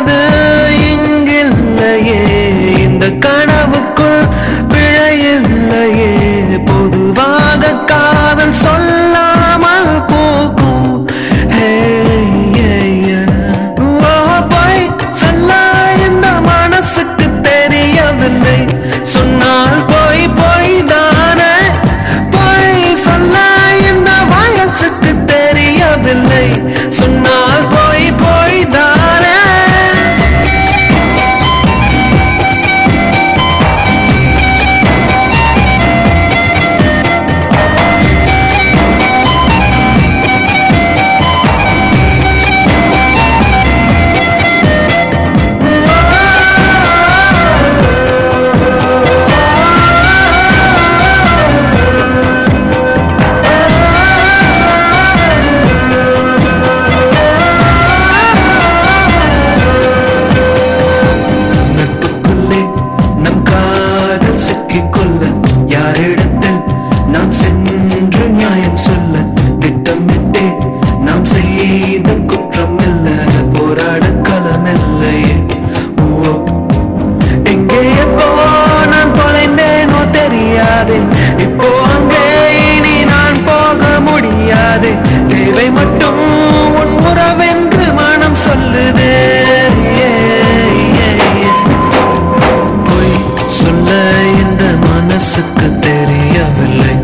அது இங்கில்லையே. இந்த கனவுக்குள் பிழையில்லையே. பொதுவாக காதல் சொல்ல சொல்ல இந்த மனசுக்கு தெரியவில்லை.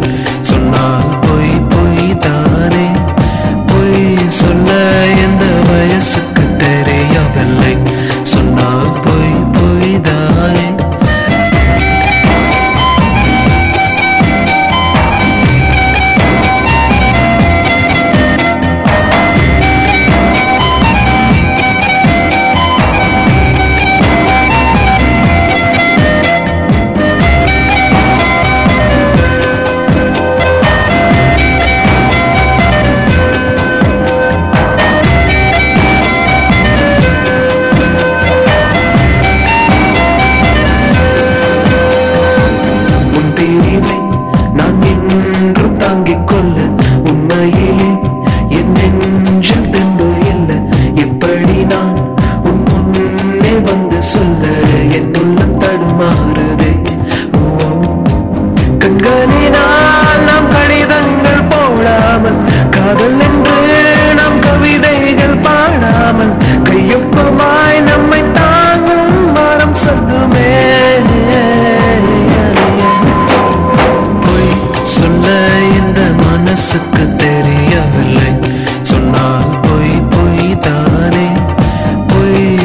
என்றும் தாங்கிக் கொள்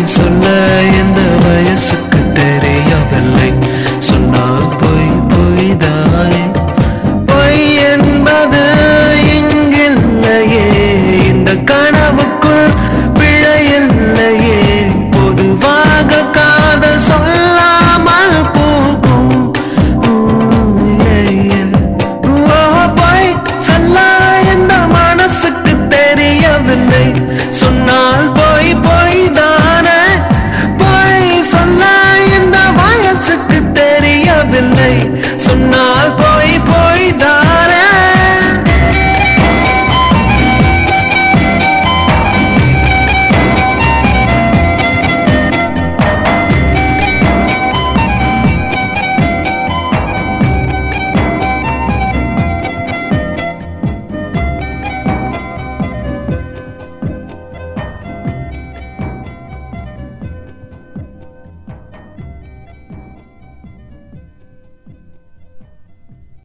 சொல்ல எந்த வயசுக்கு தெரியவில்லை.